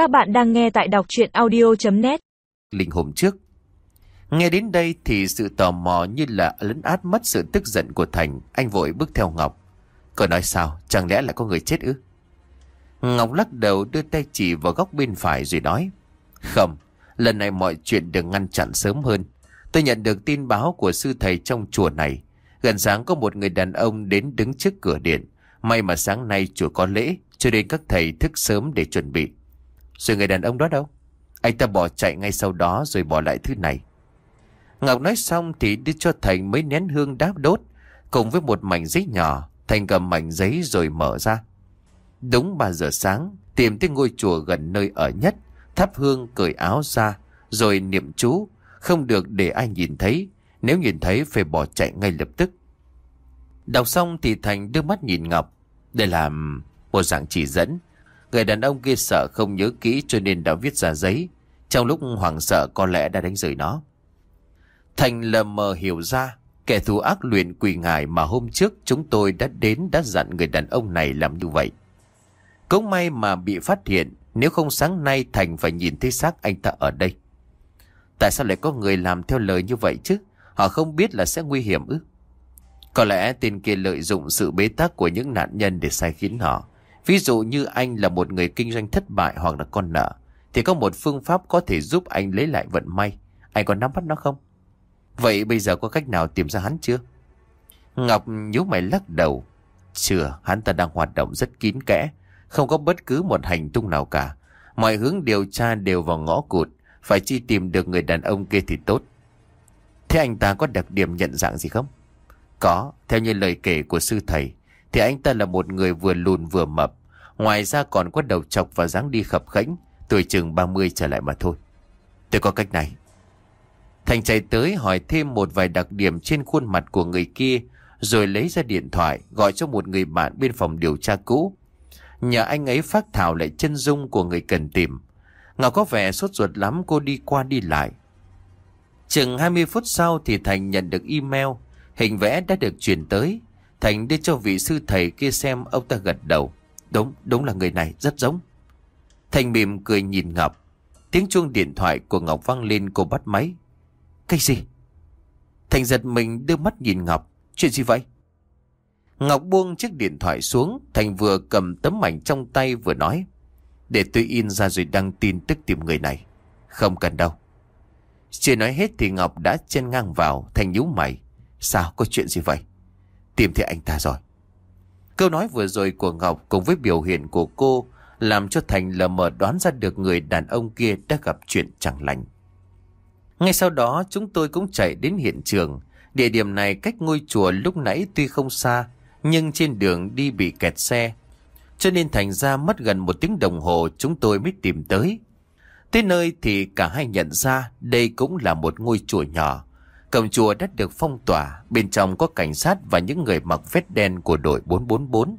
Các bạn đang nghe tại đọc chuyện audio.net Linh hôm trước, Nghe đến đây thì sự tò mò như là lấn át mất sự tức giận của Thành. Anh vội bước theo Ngọc. Cậu nói sao? Chẳng lẽ là có người chết ư? Ngọc lắc đầu đưa tay chỉ vào góc bên phải rồi nói, Không, Lần này mọi chuyện được ngăn chặn sớm hơn. Tôi nhận được tin báo của sư thầy trong chùa này. Gần sáng có một người đàn ông đến đứng trước cửa điện. May mà sáng nay chùa có lễ, Cho nên các thầy thức sớm để chuẩn bị. Rồi người đàn ông đó đâu? Anh ta bỏ chạy ngay sau đó rồi bỏ lại thứ này. Ngọc nói xong thì đưa cho Thành mấy nén hương đáp đốt, Cùng với một mảnh giấy nhỏ. Thành cầm mảnh giấy rồi mở ra. Đúng 3 giờ sáng, Tìm tới ngôi chùa gần nơi ở nhất, Thắp hương cởi áo ra, Rồi niệm chú. Không được để ai nhìn thấy, Nếu nhìn thấy phải bỏ chạy ngay lập tức. Đọc xong thì Thành đưa mắt nhìn Ngọc. Đây là một dạng chỉ dẫn. Người đàn ông kia sợ không nhớ kỹ cho nên đã viết ra giấy Trong lúc hoảng sợ có lẽ đã đánh rơi nó Thành lờ mờ hiểu ra, Kẻ thù ác luyện quỷ ngài mà hôm trước chúng tôi đã đến đã dặn người đàn ông này làm như vậy. Cũng may mà bị phát hiện, nếu không sáng nay Thành phải nhìn thấy xác anh ta ở đây. Tại sao lại có người làm theo lời như vậy chứ? Họ không biết là sẽ nguy hiểm ư? Có lẽ tên kia lợi dụng sự bế tắc của những nạn nhân để sai khiến họ. Ví dụ như anh là một người kinh doanh thất bại hoặc là con nợ. Thì có một phương pháp có thể giúp anh lấy lại vận may. Anh có nắm bắt nó không? Vậy bây giờ có cách nào tìm ra hắn chưa? Ngọc nhíu mày lắc đầu. Chưa, hắn ta đang hoạt động rất kín kẽ. Không có bất cứ một hành tung nào cả. Mọi hướng điều tra đều vào ngõ cụt. Phải chi tìm được người đàn ông kia thì tốt. Thế anh ta có đặc điểm nhận dạng gì không? Có, theo như lời kể của sư thầy, thì anh ta là một người vừa lùn vừa mập. Ngoài ra còn có đầu chọc và dáng đi khập khẽnh, tuổi chừng 30 trở lại mà thôi. Tôi có cách này. Thành chạy tới hỏi thêm một vài đặc điểm trên khuôn mặt của người kia, rồi lấy ra điện thoại gọi cho một người bạn bên phòng điều tra cũ. Nhờ anh ấy phát thảo lại chân dung của người cần tìm. Ngọc có vẻ sốt ruột lắm cô đi qua đi lại. Chừng 20 phút sau thì Thành nhận được email, hình vẽ đã được chuyển tới. Thành đưa cho vị sư thầy kia xem ông ta gật đầu. Đúng, đúng là người này, rất giống. Thành mỉm cười nhìn Ngọc. Tiếng chuông điện thoại của Ngọc vang lên cô bắt máy. Cái gì? Thành giật mình đưa mắt nhìn Ngọc. Chuyện gì vậy? Ngọc buông chiếc điện thoại xuống. Thành vừa cầm tấm ảnh trong tay vừa nói. Để tôi in ra rồi đăng tin tức tìm người này. Không cần đâu. Chưa nói hết thì Ngọc đã chen ngang vào. Thành nhíu mày. Sao có chuyện gì vậy? Tìm thấy anh ta rồi. Câu nói vừa rồi của Ngọc cùng với biểu hiện của cô làm cho Thành lờ mờ đoán ra được người đàn ông kia đã gặp chuyện chẳng lành. Ngay sau đó chúng tôi cũng chạy đến hiện trường. Địa điểm này cách ngôi chùa lúc nãy tuy không xa, nhưng trên đường đi bị kẹt xe. Cho nên thành ra mất gần một tiếng đồng hồ chúng tôi mới tìm tới. Tới nơi thì cả hai nhận ra đây cũng là một ngôi chùa nhỏ. Cổng chùa đã được phong tỏa, bên trong có cảnh sát và những người mặc vest đen của đội 444.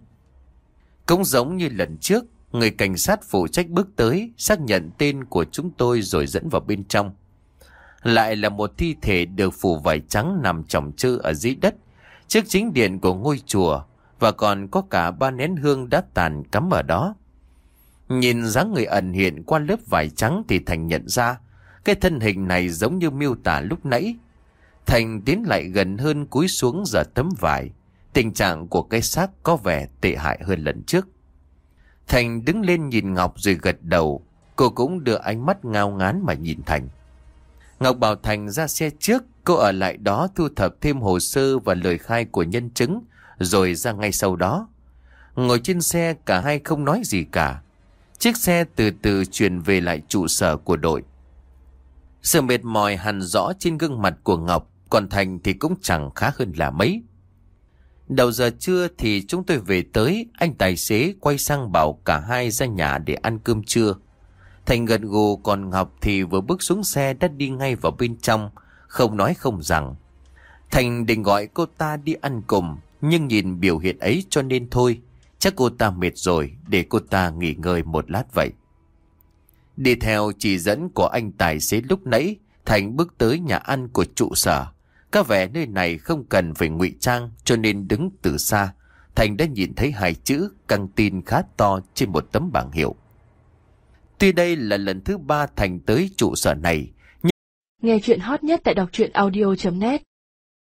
Cũng giống như lần trước, người cảnh sát phụ trách bước tới, xác nhận tên của chúng tôi rồi dẫn vào bên trong. Lại là một thi thể được phủ vải trắng nằm chồng chư ở dưới đất, trước chính điện của ngôi chùa, và còn có cả ba nén hương đã tàn cắm ở đó. Nhìn dáng người ẩn hiện qua lớp vải trắng thì Thành nhận ra, cái thân hình này giống như miêu tả lúc nãy. Thành tiến lại gần hơn cúi xuống giờ tấm vải. Tình trạng của cái xác có vẻ tệ hại hơn lần trước. Thành đứng lên nhìn Ngọc rồi gật đầu. Cô cũng đưa ánh mắt ngao ngán mà nhìn Thành. Ngọc bảo Thành ra xe trước, cô ở lại đó thu thập thêm hồ sơ và lời khai của nhân chứng, rồi ra ngay sau đó. Ngồi trên xe cả hai không nói gì cả. Chiếc xe từ từ chuyển về lại trụ sở của đội. Sự mệt mỏi hằn rõ trên gương mặt của Ngọc, còn Thành thì cũng chẳng khá hơn là mấy. Đầu giờ trưa thì chúng tôi về tới, anh tài xế quay sang bảo cả hai ra nhà để ăn cơm trưa. Thành gật gù còn Ngọc thì vừa bước xuống xe đã đi ngay vào bên trong, không nói không rằng. Thành định gọi cô ta đi ăn cùng, nhưng nhìn biểu hiện ấy cho nên thôi. Chắc cô ta mệt rồi, để cô ta nghỉ ngơi một lát vậy. Đi theo chỉ dẫn của anh tài xế lúc nãy, Thành bước tới nhà ăn của trụ sở. Có vẻ nơi này không cần phải ngụy trang cho nên đứng từ xa. Thành đã nhìn thấy hai chữ căng tin khá to trên một tấm bảng hiệu. Tuy đây là lần thứ ba Thành tới trụ sở này Nghe chuyện hot nhất tại đọc truyện audio.net